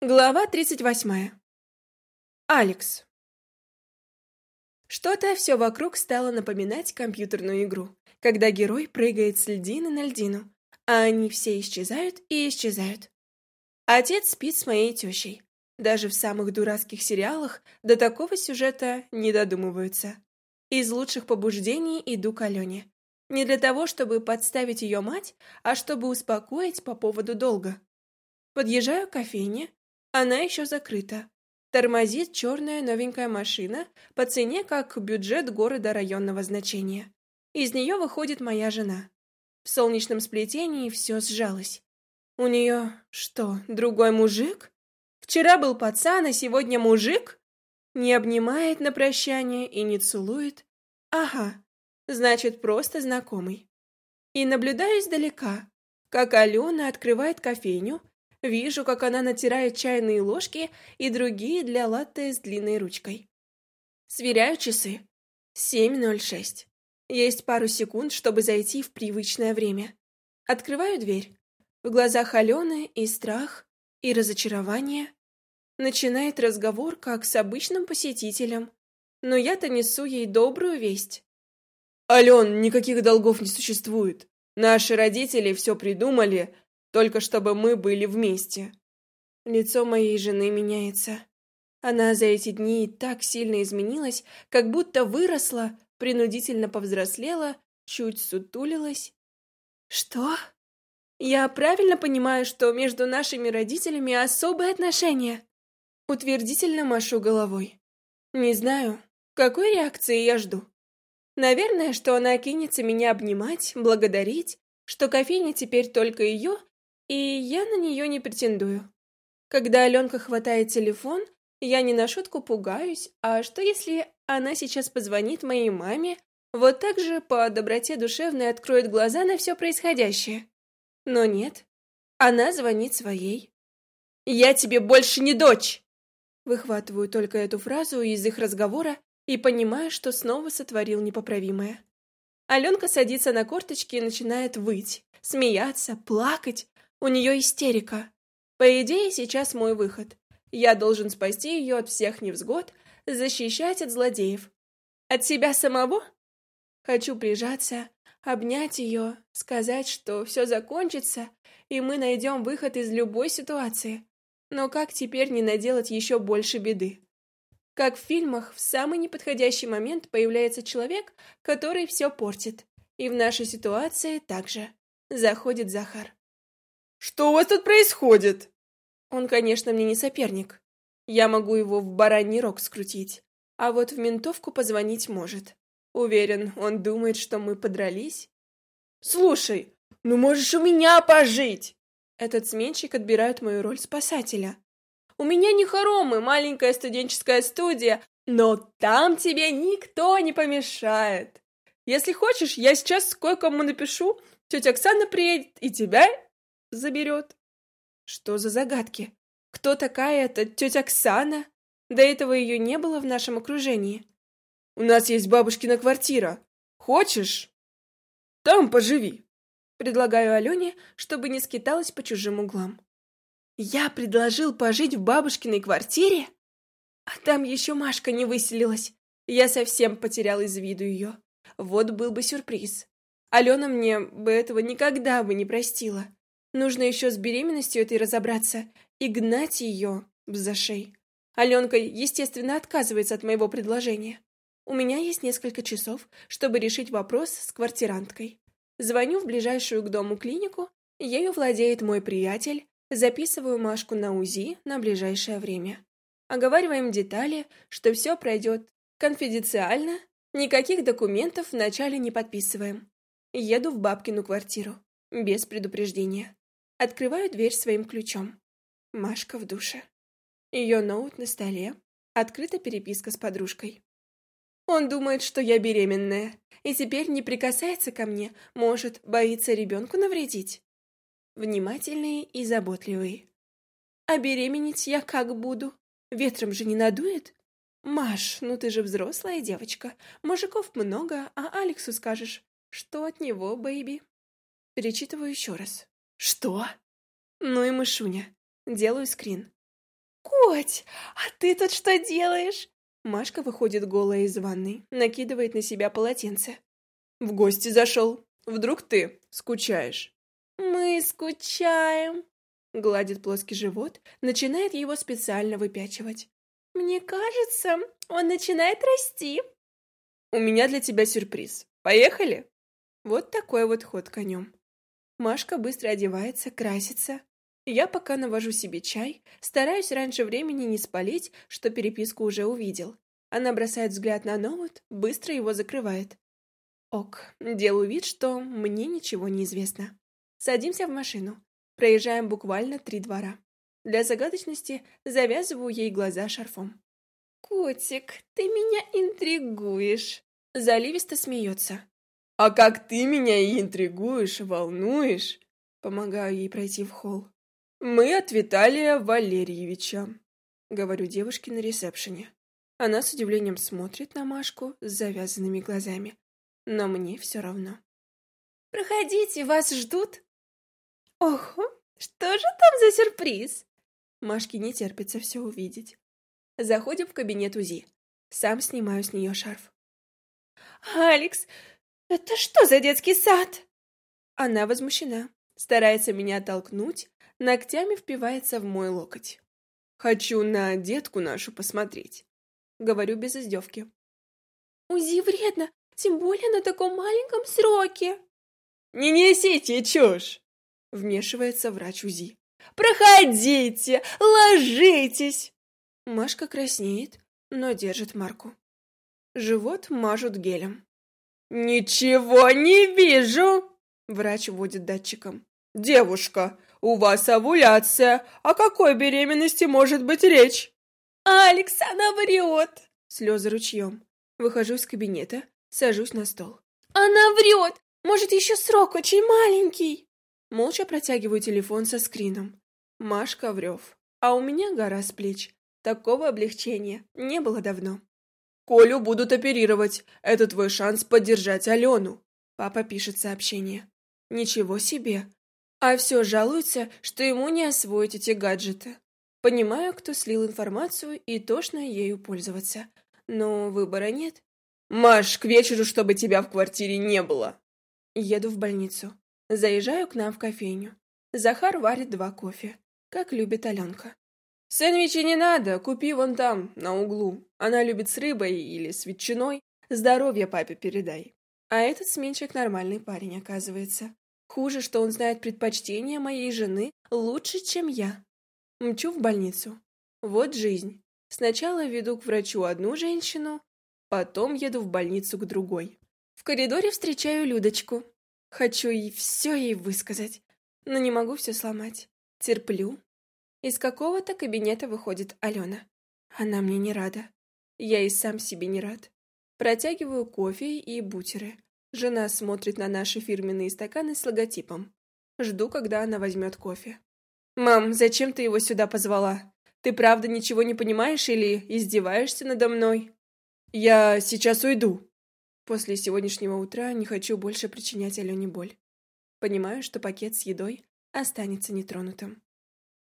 Глава 38. Алекс. Что-то все вокруг стало напоминать компьютерную игру, когда герой прыгает с льдины на льдину, а они все исчезают и исчезают. Отец спит с моей тещей. Даже в самых дурацких сериалах до такого сюжета не додумываются. Из лучших побуждений иду к Алене. Не для того, чтобы подставить ее мать, а чтобы успокоить по поводу долга. Подъезжаю к кофейне, она еще закрыта. Тормозит черная новенькая машина по цене как бюджет города районного значения. Из нее выходит моя жена. В солнечном сплетении все сжалось. У нее что, другой мужик? Вчера был пацан, а сегодня мужик? Не обнимает на прощание и не целует. Ага, значит, просто знакомый. И наблюдаю издалека, как Алена открывает кофейню Вижу, как она натирает чайные ложки и другие для латте с длинной ручкой. Сверяю часы. 7.06. Есть пару секунд, чтобы зайти в привычное время. Открываю дверь. В глазах Алены и страх, и разочарование. Начинает разговор, как с обычным посетителем. Но я-то несу ей добрую весть. «Ален, никаких долгов не существует. Наши родители все придумали, только чтобы мы были вместе. Лицо моей жены меняется. Она за эти дни так сильно изменилась, как будто выросла, принудительно повзрослела, чуть сутулилась. Что? Я правильно понимаю, что между нашими родителями особые отношения? Утвердительно машу головой. Не знаю, какой реакции я жду. Наверное, что она кинется меня обнимать, благодарить, что кофейня теперь только ее, и я на нее не претендую. Когда Аленка хватает телефон, я не на шутку пугаюсь, а что если она сейчас позвонит моей маме, вот так же по доброте душевной откроет глаза на все происходящее? Но нет, она звонит своей. «Я тебе больше не дочь!» Выхватываю только эту фразу из их разговора и понимаю, что снова сотворил непоправимое. Аленка садится на корточки и начинает выть, смеяться, плакать, у нее истерика. По идее, сейчас мой выход. Я должен спасти ее от всех невзгод, защищать от злодеев. От себя самого? Хочу прижаться, обнять ее, сказать, что все закончится, и мы найдем выход из любой ситуации. Но как теперь не наделать еще больше беды? Как в фильмах, в самый неподходящий момент появляется человек, который все портит. И в нашей ситуации также. Заходит Захар. Что у вас тут происходит?» Он, конечно, мне не соперник. Я могу его в бараний рог скрутить, а вот в ментовку позвонить может. Уверен, он думает, что мы подрались. «Слушай, ну можешь у меня пожить!» Этот сменщик отбирает мою роль спасателя. «У меня не хоромы, маленькая студенческая студия, но там тебе никто не помешает. Если хочешь, я сейчас кое-кому напишу, тетя Оксана приедет и тебя, заберет. Что за загадки? Кто такая эта тетя Оксана? До этого ее не было в нашем окружении. У нас есть бабушкина квартира. Хочешь? Там поживи. Предлагаю Алене, чтобы не скиталась по чужим углам. Я предложил пожить в бабушкиной квартире? А там еще Машка не выселилась. Я совсем потерял из виду ее. Вот был бы сюрприз. Алена мне бы этого никогда бы не простила. Нужно еще с беременностью этой разобраться и гнать ее в зашей. Аленка, естественно, отказывается от моего предложения. У меня есть несколько часов, чтобы решить вопрос с квартиранткой. Звоню в ближайшую к дому клинику, ею владеет мой приятель, записываю Машку на УЗИ на ближайшее время. Оговариваем детали, что все пройдет конфиденциально, никаких документов вначале не подписываем. Еду в бабкину квартиру, без предупреждения. Открываю дверь своим ключом. Машка в душе. Ее ноут на столе. Открыта переписка с подружкой. Он думает, что я беременная, и теперь не прикасается ко мне, может, боится ребенку навредить. Внимательный и заботливый. А беременеть я как буду? Ветром же не надует? Маш, ну ты же взрослая девочка. Мужиков много, а Алексу скажешь, что от него, бэйби. Перечитываю еще раз. Что? Ну и мышуня. Делаю скрин. «Коть, а ты тут что делаешь?» Машка выходит голая из ванной, накидывает на себя полотенце. «В гости зашел. Вдруг ты скучаешь?» «Мы скучаем», — гладит плоский живот, начинает его специально выпячивать. «Мне кажется, он начинает расти». «У меня для тебя сюрприз. Поехали?» Вот такой вот ход конем. Машка быстро одевается, красится, я пока навожу себе чай, стараюсь раньше времени не спалить, что переписку уже увидел. Она бросает взгляд на ноут, быстро его закрывает. Ок, делаю вид, что мне ничего не известно. Садимся в машину. Проезжаем буквально три двора. Для загадочности завязываю ей глаза шарфом. «Котик, ты меня интригуешь!» Заливисто смеется. «А как ты меня и интригуешь, волнуешь!» Помогаю ей пройти в холл. «Мы от Виталия Валерьевича», — говорю девушке на ресепшене. Она с удивлением смотрит на Машку с завязанными глазами, но мне все равно. «Проходите, вас ждут!» «Ого, что же там за сюрприз?» Машке не терпится все увидеть. Заходим в кабинет УЗИ. Сам снимаю с нее шарф. «Алекс, это что за детский сад?» Она возмущена, старается меня оттолкнуть, ногтями впивается в мой локоть. «Хочу на детку нашу посмотреть», — говорю без издевки. «УЗИ вредно, тем более на таком маленьком сроке». «Не несите чушь!» — вмешивается врач УЗИ. «Проходите, ложитесь!» Машка краснеет, но держит марку. Живот мажут гелем. «Ничего не вижу!» Врач вводит датчиком. «Девушка, у вас овуляция. О какой беременности может быть речь?» «Алекс, она врет!» Слезы ручьем. Выхожу из кабинета, сажусь на стол. «Она врет! Может, еще срок очень маленький!» Молча протягиваю телефон со скрином. Машка Врев. А у меня гора с плеч. Такого облегчения не было давно. «Колю будут оперировать. Это твой шанс поддержать Алену!» Папа пишет сообщение. «Ничего себе! А все жалуется, что ему не освоить эти гаджеты. Понимаю, кто слил информацию и тошно ею пользоваться. Но выбора нет. «Маш, к вечеру, чтобы тебя в квартире не было!» Еду в больницу. Заезжаю к нам в кофейню. Захар варит два кофе, как любит Аленка. «Сэндвичи не надо, купи вон там, на углу. Она любит с рыбой или с ветчиной. Здоровье папе передай». А этот сменщик нормальный парень, оказывается. Хуже, что он знает предпочтения моей жены лучше, чем я. Мчу в больницу. Вот жизнь. Сначала веду к врачу одну женщину, потом еду в больницу к другой. В коридоре встречаю Людочку. Хочу ей все ей высказать, но не могу все сломать. Терплю. Из какого-то кабинета выходит Алена. Она мне не рада. Я и сам себе не рад. Протягиваю кофе и бутеры. Жена смотрит на наши фирменные стаканы с логотипом. Жду, когда она возьмет кофе. «Мам, зачем ты его сюда позвала? Ты правда ничего не понимаешь или издеваешься надо мной?» «Я сейчас уйду». После сегодняшнего утра не хочу больше причинять Алене боль. Понимаю, что пакет с едой останется нетронутым.